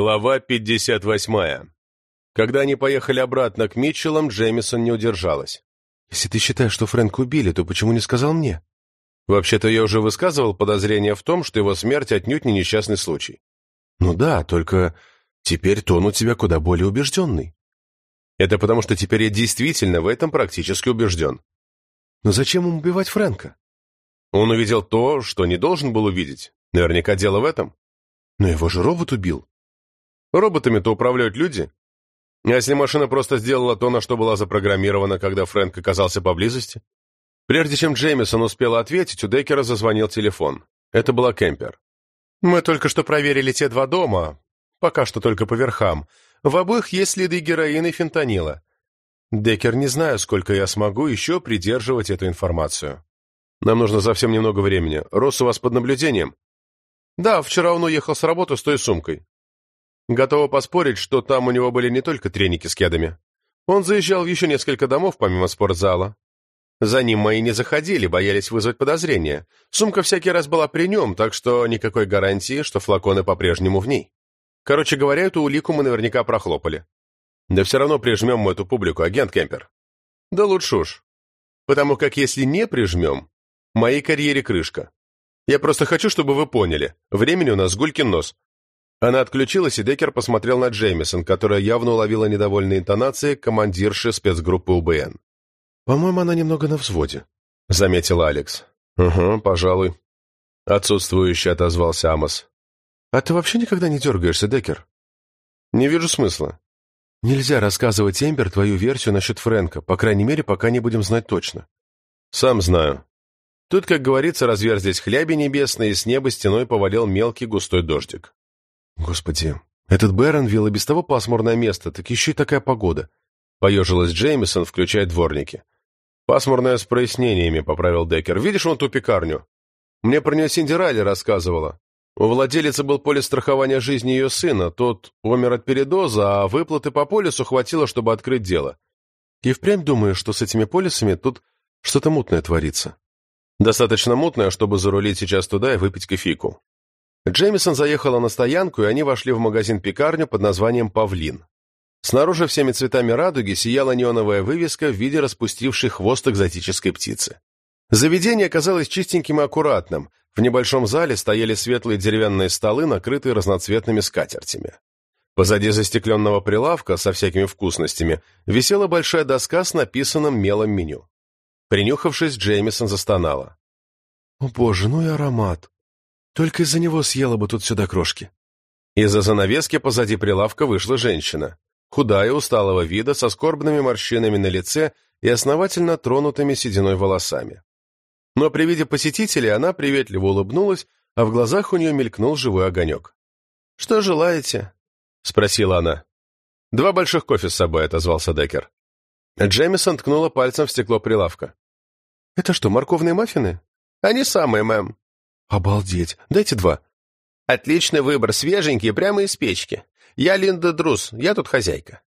Глава 58. Когда они поехали обратно к Митчеллам, Джеймисон не удержалась. «Если ты считаешь, что Фрэнка убили, то почему не сказал мне?» Вообще-то я уже высказывал подозрение в том, что его смерть отнюдь не несчастный случай. «Ну да, только теперь тон у тебя куда более убежденный». Это потому, что теперь я действительно в этом практически убежден. Но зачем ему убивать Фрэнка? Он увидел то, что не должен был увидеть. Наверняка дело в этом. Но его же робот убил. Роботами-то управляют люди. А если машина просто сделала то, на что была запрограммирована, когда Фрэнк оказался поблизости? Прежде чем Джеймисон успел ответить, у Деккера зазвонил телефон. Это была Кемпер. «Мы только что проверили те два дома, пока что только по верхам. В обоих есть следы героина и фентанила. Деккер, не знаю, сколько я смогу еще придерживать эту информацию. Нам нужно совсем немного времени. Росс у вас под наблюдением?» «Да, вчера он уехал с работы с той сумкой. Готова поспорить, что там у него были не только треники с кедами. Он заезжал в еще несколько домов, помимо спортзала. За ним мои не заходили, боялись вызвать подозрения. Сумка всякий раз была при нем, так что никакой гарантии, что флаконы по-прежнему в ней. Короче говоря, эту улику мы наверняка прохлопали. Да все равно прижмем мы эту публику, агент Кемпер. Да лучше уж. Потому как если не прижмем, моей карьере крышка. Я просто хочу, чтобы вы поняли, времени у нас гулькин нос. Она отключилась, и Деккер посмотрел на Джеймисон, которая явно уловила недовольные интонации командирши спецгруппы УБН. «По-моему, она немного на взводе», — заметил Алекс. «Угу, пожалуй». Отсутствующе отозвался Амос. «А ты вообще никогда не дергаешься, Деккер?» «Не вижу смысла». «Нельзя рассказывать Эмбер твою версию насчет Фрэнка, по крайней мере, пока не будем знать точно». «Сам знаю». Тут, как говорится, разверзлись хляби небесные, и с неба стеной повалил мелкий густой дождик. «Господи, этот Бэронвилл и без того пасмурное место, так еще и такая погода», — поежилась Джеймисон, включая дворники. «Пасмурное с прояснениями», — поправил Деккер. «Видишь вон ту пекарню? Мне про нее Синди Райли рассказывала. У владелицы был полис страхования жизни ее сына, тот умер от передоза, а выплаты по полису хватило, чтобы открыть дело. И впрямь думаю, что с этими полисами тут что-то мутное творится. Достаточно мутное, чтобы зарулить сейчас туда и выпить кофейку. Джеймисон заехала на стоянку, и они вошли в магазин-пекарню под названием «Павлин». Снаружи всеми цветами радуги сияла неоновая вывеска в виде распустившей хвост экзотической птицы. Заведение казалось чистеньким и аккуратным. В небольшом зале стояли светлые деревянные столы, накрытые разноцветными скатертями. Позади застекленного прилавка со всякими вкусностями висела большая доска с написанным мелом меню. Принюхавшись, Джеймисон застонала. «О боже, ну и аромат!» Только из-за него съела бы тут сюда крошки. Из-за занавески позади прилавка вышла женщина. Худая, усталого вида, со скорбными морщинами на лице и основательно тронутыми сединой волосами. Но при виде посетителей она приветливо улыбнулась, а в глазах у нее мелькнул живой огонек. «Что желаете?» — спросила она. «Два больших кофе с собой», — отозвался Деккер. Джемисон ткнула пальцем в стекло прилавка. «Это что, морковные маффины?» «Они самые, мэм». «Обалдеть! Дайте два». «Отличный выбор, свеженькие, прямо из печки. Я Линда Друз, я тут хозяйка».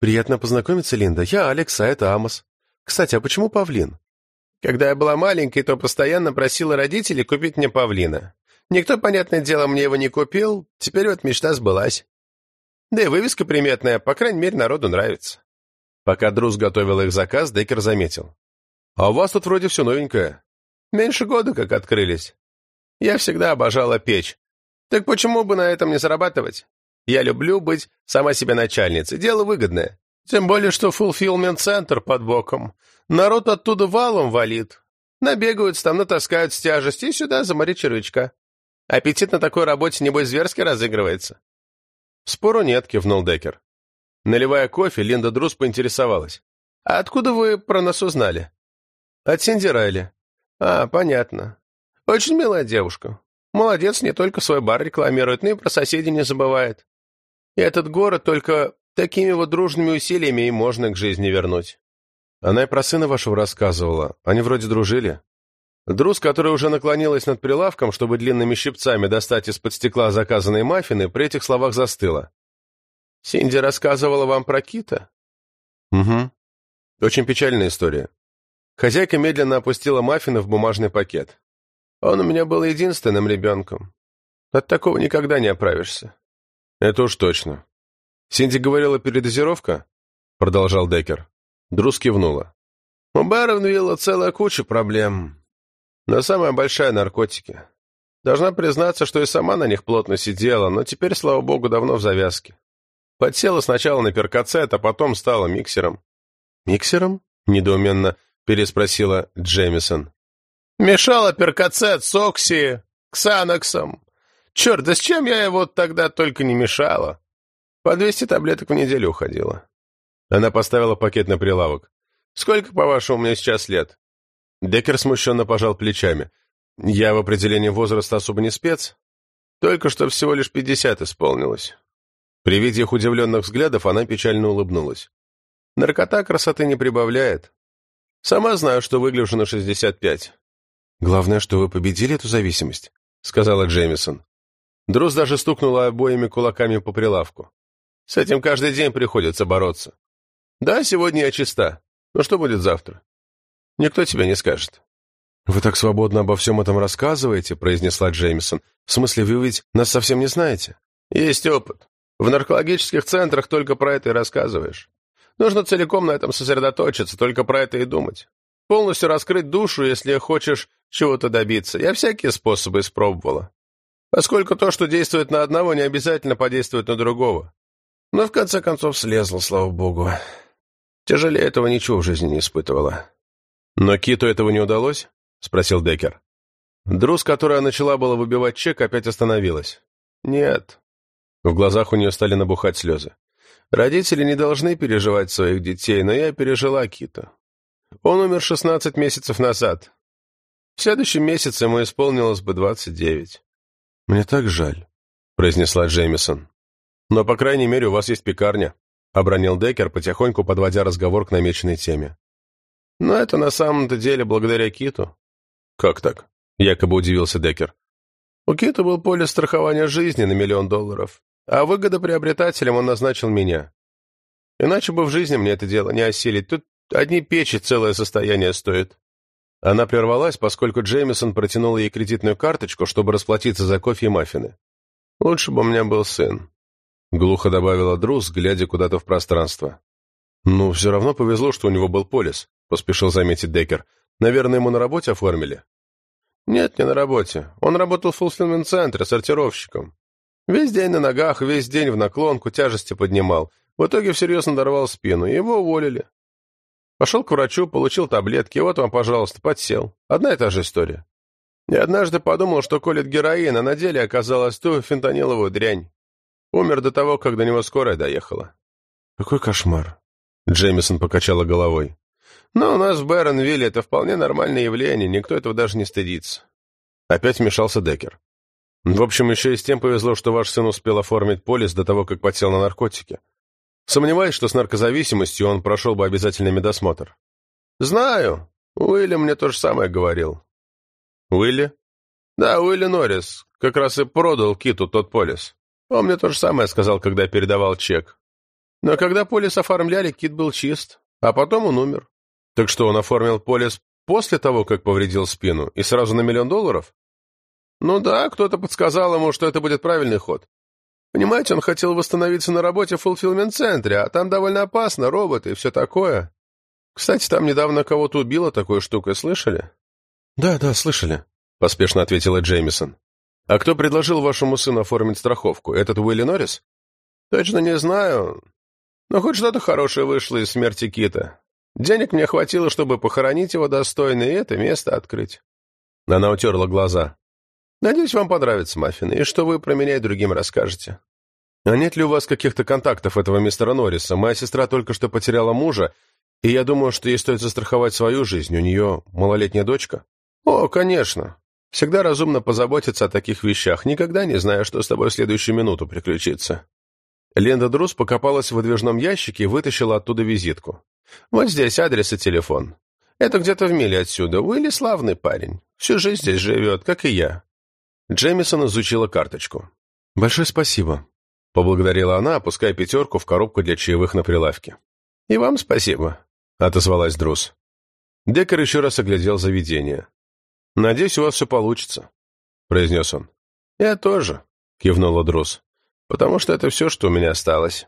«Приятно познакомиться, Линда. Я Алекс, а это Амос. Кстати, а почему павлин?» «Когда я была маленькой, то постоянно просила родителей купить мне павлина. Никто, понятное дело, мне его не купил, теперь вот мечта сбылась. Да и вывеска приметная, по крайней мере, народу нравится». Пока Друз готовил их заказ, Деккер заметил. «А у вас тут вроде все новенькое. Меньше года как открылись. Я всегда обожала печь. Так почему бы на этом не зарабатывать? Я люблю быть сама себе начальницей, дело выгодное. Тем более, что фулфилмент-центр под боком. Народ оттуда валом валит. Набегаются там, натаскают с тяжести и сюда заморить червячка. Аппетит на такой работе, небось, зверски разыгрывается. Спору нет, кивнул Деккер. Наливая кофе, Линда Друз поинтересовалась. «А откуда вы про нас узнали?» «От Синди Райли». «А, понятно. Очень милая девушка. Молодец, не только свой бар рекламирует, но и про соседей не забывает. И этот город только такими вот дружными усилиями и можно к жизни вернуть. Она и про сына вашего рассказывала. Они вроде дружили. Друз, которая уже наклонилась над прилавком, чтобы длинными щипцами достать из-под стекла заказанные маффины, при этих словах застыла. «Синди рассказывала вам про Кита?» «Угу. Очень печальная история». Хозяйка медленно опустила маффины в бумажный пакет. Он у меня был единственным ребенком. От такого никогда не оправишься. Это уж точно. Синди говорила передозировка? Продолжал Деккер. Друз кивнула. У Баронвилла целая куча проблем. Но самая большая — наркотики. Должна признаться, что и сама на них плотно сидела, но теперь, слава богу, давно в завязке. Подсела сначала на перкацет, а потом стала миксером. «Миксером?» — недоуменно переспросила Джемисон. «Мешала перкацет с Окси, Ксаноксом. Черт, да с чем я его тогда только не мешала? По двести таблеток в неделю уходила». Она поставила пакет на прилавок. «Сколько, по-вашему, мне сейчас лет?» Деккер смущенно пожал плечами. «Я в определении возраста особо не спец. Только что всего лишь пятьдесят исполнилось». При виде их удивленных взглядов она печально улыбнулась. «Наркота красоты не прибавляет. Сама знаю, что выгляжу на шестьдесят пять». «Главное, что вы победили эту зависимость», — сказала Джеймисон. Друз даже стукнула обоими кулаками по прилавку. «С этим каждый день приходится бороться. Да, сегодня я чиста, но что будет завтра? Никто тебе не скажет». «Вы так свободно обо всем этом рассказываете», — произнесла Джеймисон. «В смысле, вы ведь нас совсем не знаете?» «Есть опыт. В наркологических центрах только про это и рассказываешь. Нужно целиком на этом сосредоточиться, только про это и думать. Полностью раскрыть душу, если хочешь чего-то добиться. Я всякие способы испробовала. Поскольку то, что действует на одного, не обязательно подействует на другого. Но в конце концов слезла, слава богу. Тяжелее этого ничего в жизни не испытывала. «Но Киту этого не удалось?» — спросил Деккер. Друз, которая начала было выбивать чек, опять остановилась. «Нет». В глазах у нее стали набухать слезы. «Родители не должны переживать своих детей, но я пережила Кита. Он умер 16 месяцев назад. В следующем месяце ему исполнилось бы 29». «Мне так жаль», — произнесла Джеймисон. «Но, по крайней мере, у вас есть пекарня», — обронил Деккер, потихоньку подводя разговор к намеченной теме. «Но это на самом-то деле благодаря Киту». «Как так?» — якобы удивился Деккер. «У Кита был полис страхования жизни на миллион долларов, а выгодоприобретателем он назначил меня. Иначе бы в жизни мне это дело не осилить. Тут одни печи целое состояние стоит». Она прервалась, поскольку Джеймисон протянул ей кредитную карточку, чтобы расплатиться за кофе и маффины. «Лучше бы у меня был сын», Глухо добавила Друз, глядя куда-то в пространство. «Ну, все равно повезло, что у него был полис», — поспешил заметить Деккер. «Наверное, ему на работе оформили?» «Нет, не на работе. Он работал в фулфилмент-центре сортировщиком. Весь день на ногах, весь день в наклонку, тяжести поднимал. В итоге всерьез надорвал спину, и его уволили. Пошел к врачу, получил таблетки, вот вам, пожалуйста, подсел. Одна и та же история. И однажды подумал, что колет героин, а на деле оказалась ту фентаниловую дрянь. Умер до того, как до него скорая доехала. Какой кошмар. Джеймисон покачала головой. Но у нас в Бэронвилле это вполне нормальное явление, никто этого даже не стыдится. Опять вмешался Деккер. В общем, еще и с тем повезло, что ваш сын успел оформить полис до того, как подсел на наркотики. Сомневаюсь, что с наркозависимостью он прошел бы обязательный медосмотр. Знаю. Уилли мне то же самое говорил. Уилли? Да, Уилли Норрис. Как раз и продал Киту тот полис. Он мне то же самое сказал, когда передавал чек. Но когда полис оформляли, Кит был чист, а потом он умер. Так что, он оформил полис после того, как повредил спину, и сразу на миллион долларов? Ну да, кто-то подсказал ему, что это будет правильный ход. Понимаете, он хотел восстановиться на работе в фулфилмент-центре, а там довольно опасно, роботы и все такое. Кстати, там недавно кого-то убило такой штукой, слышали? Да, да, слышали, поспешно ответила Джеймисон. «А кто предложил вашему сыну оформить страховку? Этот Уилли Норрис?» «Точно не знаю. Но хоть что-то хорошее вышло из смерти Кита. Денег мне хватило, чтобы похоронить его достойно и это место открыть». Она утерла глаза. «Надеюсь, вам понравится маффины, и что вы про меня и другим расскажете». «А нет ли у вас каких-то контактов этого мистера Норриса? Моя сестра только что потеряла мужа, и я думаю, что ей стоит застраховать свою жизнь. У нее малолетняя дочка». «О, конечно. Всегда разумно позаботиться о таких вещах, никогда не зная, что с тобой в следующую минуту приключится. Ленда Друз покопалась в выдвижном ящике и вытащила оттуда визитку. «Вот здесь адрес и телефон. Это где-то в миле отсюда. Уилли славный парень. Всю жизнь здесь живет, как и я». Джемисон изучила карточку. «Большое спасибо», — поблагодарила она, опуская пятерку в коробку для чаевых на прилавке. «И вам спасибо», — отозвалась Друз. Деккер еще раз оглядел заведение. «Надеюсь, у вас все получится», — произнес он. «Я тоже», — кивнула Друз. Потому что это все, что у меня осталось.